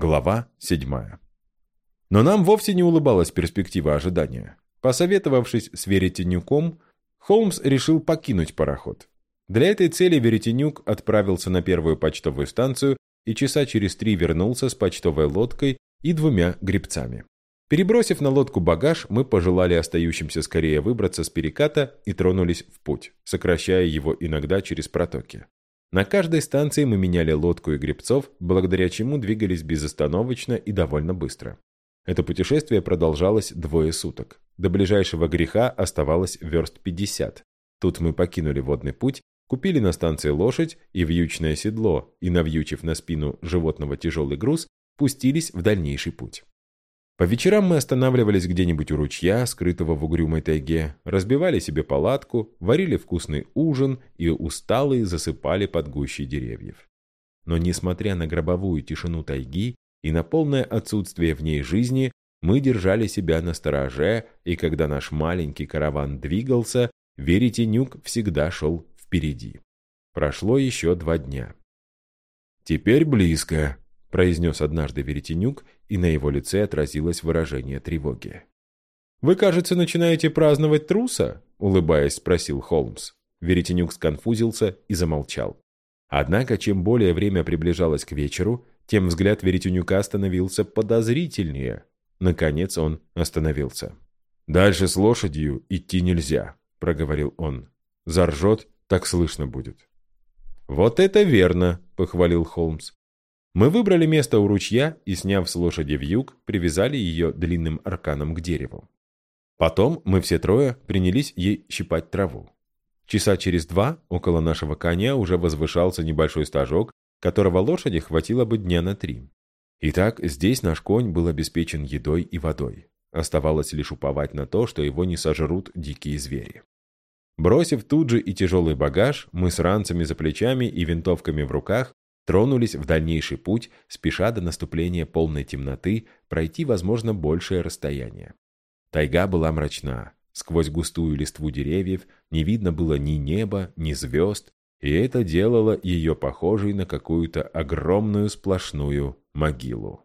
Глава 7. Но нам вовсе не улыбалась перспектива ожидания. Посоветовавшись с Веретенюком, Холмс решил покинуть пароход. Для этой цели Веретенюк отправился на первую почтовую станцию и часа через три вернулся с почтовой лодкой и двумя гребцами. Перебросив на лодку багаж, мы пожелали остающимся скорее выбраться с переката и тронулись в путь, сокращая его иногда через протоки. На каждой станции мы меняли лодку и гребцов, благодаря чему двигались безостановочно и довольно быстро. Это путешествие продолжалось двое суток. До ближайшего греха оставалось верст 50. Тут мы покинули водный путь, купили на станции лошадь и вьючное седло, и, навьючив на спину животного тяжелый груз, пустились в дальнейший путь. По вечерам мы останавливались где-нибудь у ручья, скрытого в угрюмой тайге, разбивали себе палатку, варили вкусный ужин и усталые засыпали под гущей деревьев. Но несмотря на гробовую тишину тайги и на полное отсутствие в ней жизни, мы держали себя на стороже, и когда наш маленький караван двигался, Веретенюк всегда шел впереди. Прошло еще два дня. «Теперь близко», — произнес однажды Веретенюк, и на его лице отразилось выражение тревоги. «Вы, кажется, начинаете праздновать труса?» — улыбаясь, спросил Холмс. Веретенюк сконфузился и замолчал. Однако, чем более время приближалось к вечеру, тем взгляд Веретенюка становился подозрительнее. Наконец он остановился. «Дальше с лошадью идти нельзя», — проговорил он. «Заржет, так слышно будет». «Вот это верно», — похвалил Холмс. Мы выбрали место у ручья и, сняв с лошади вьюг, привязали ее длинным арканом к дереву. Потом мы все трое принялись ей щипать траву. Часа через два около нашего коня уже возвышался небольшой стажок, которого лошади хватило бы дня на три. Итак, здесь наш конь был обеспечен едой и водой. Оставалось лишь уповать на то, что его не сожрут дикие звери. Бросив тут же и тяжелый багаж, мы с ранцами за плечами и винтовками в руках тронулись в дальнейший путь, спеша до наступления полной темноты пройти, возможно, большее расстояние. Тайга была мрачна. Сквозь густую листву деревьев не видно было ни неба, ни звезд, и это делало ее похожей на какую-то огромную сплошную могилу.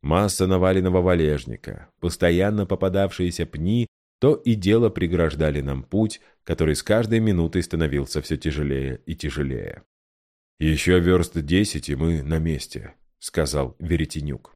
Масса наваленного валежника, постоянно попадавшиеся пни, то и дело преграждали нам путь, который с каждой минутой становился все тяжелее и тяжелее. «Еще верст десять, и мы на месте», — сказал Веретенюк.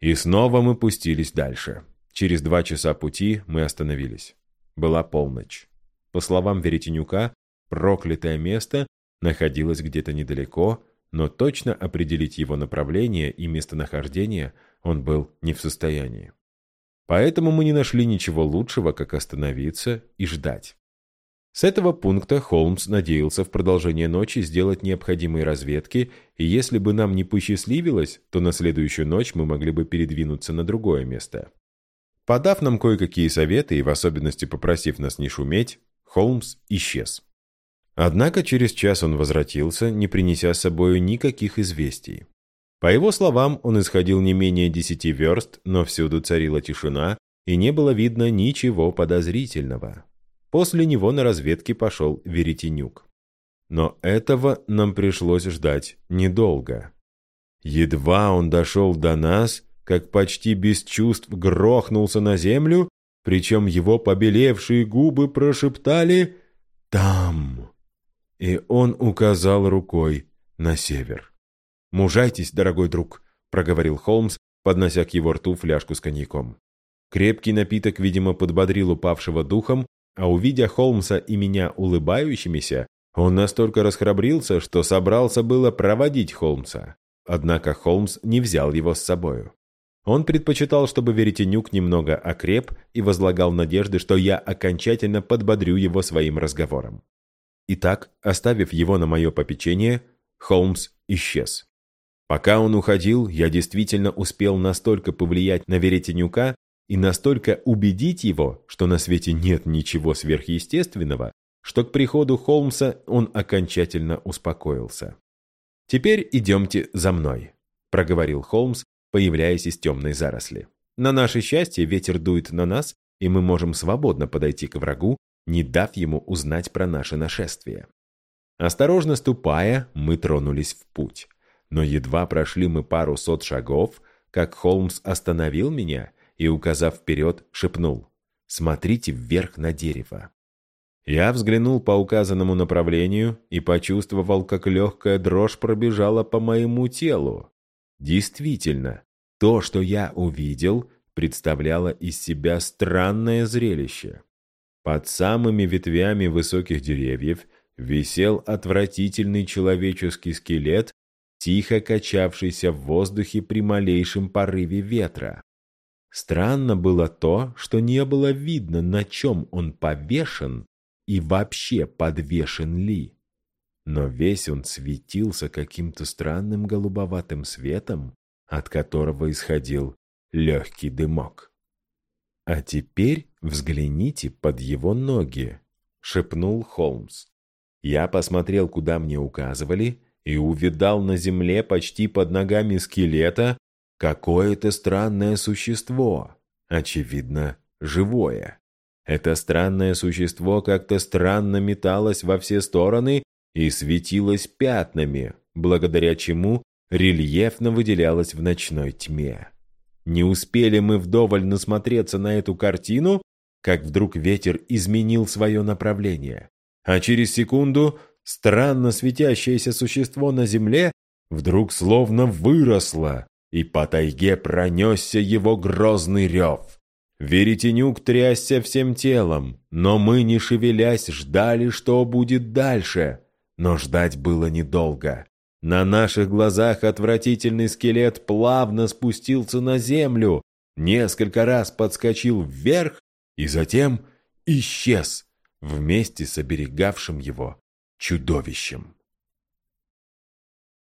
И снова мы пустились дальше. Через два часа пути мы остановились. Была полночь. По словам Веретенюка, проклятое место находилось где-то недалеко, но точно определить его направление и местонахождение он был не в состоянии. Поэтому мы не нашли ничего лучшего, как остановиться и ждать. С этого пункта Холмс надеялся в продолжение ночи сделать необходимые разведки, и если бы нам не посчастливилось, то на следующую ночь мы могли бы передвинуться на другое место. Подав нам кое-какие советы и в особенности попросив нас не шуметь, Холмс исчез. Однако через час он возвратился, не принеся с собой никаких известий. По его словам, он исходил не менее десяти верст, но всюду царила тишина, и не было видно ничего подозрительного. После него на разведке пошел Веретенюк. Но этого нам пришлось ждать недолго. Едва он дошел до нас, как почти без чувств грохнулся на землю, причем его побелевшие губы прошептали «Там!» И он указал рукой на север. «Мужайтесь, дорогой друг», — проговорил Холмс, поднося к его рту фляжку с коньяком. Крепкий напиток, видимо, подбодрил упавшего духом, а увидя Холмса и меня улыбающимися, он настолько расхрабрился, что собрался было проводить Холмса. Однако Холмс не взял его с собою. Он предпочитал, чтобы Веретенюк немного окреп и возлагал надежды, что я окончательно подбодрю его своим разговором. Итак, оставив его на мое попечение, Холмс исчез. Пока он уходил, я действительно успел настолько повлиять на Веретенюка, и настолько убедить его, что на свете нет ничего сверхъестественного, что к приходу Холмса он окончательно успокоился. «Теперь идемте за мной», — проговорил Холмс, появляясь из темной заросли. «На наше счастье ветер дует на нас, и мы можем свободно подойти к врагу, не дав ему узнать про наше нашествие». Осторожно ступая, мы тронулись в путь. Но едва прошли мы пару сот шагов, как Холмс остановил меня и, указав вперед, шепнул «Смотрите вверх на дерево». Я взглянул по указанному направлению и почувствовал, как легкая дрожь пробежала по моему телу. Действительно, то, что я увидел, представляло из себя странное зрелище. Под самыми ветвями высоких деревьев висел отвратительный человеческий скелет, тихо качавшийся в воздухе при малейшем порыве ветра. Странно было то, что не было видно, на чем он повешен и вообще подвешен ли. Но весь он светился каким-то странным голубоватым светом, от которого исходил легкий дымок. «А теперь взгляните под его ноги», — шепнул Холмс. Я посмотрел, куда мне указывали, и увидал на земле почти под ногами скелета какое-то странное существо, очевидно, живое. Это странное существо как-то странно металось во все стороны и светилось пятнами, благодаря чему рельефно выделялось в ночной тьме. Не успели мы вдоволь насмотреться на эту картину, как вдруг ветер изменил свое направление, а через секунду странно светящееся существо на земле вдруг словно выросло, и по тайге пронесся его грозный рев. Веретенюк трясся всем телом, но мы, не шевелясь, ждали, что будет дальше. Но ждать было недолго. На наших глазах отвратительный скелет плавно спустился на землю, несколько раз подскочил вверх и затем исчез вместе с оберегавшим его чудовищем.